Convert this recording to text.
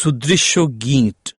sudrishogint.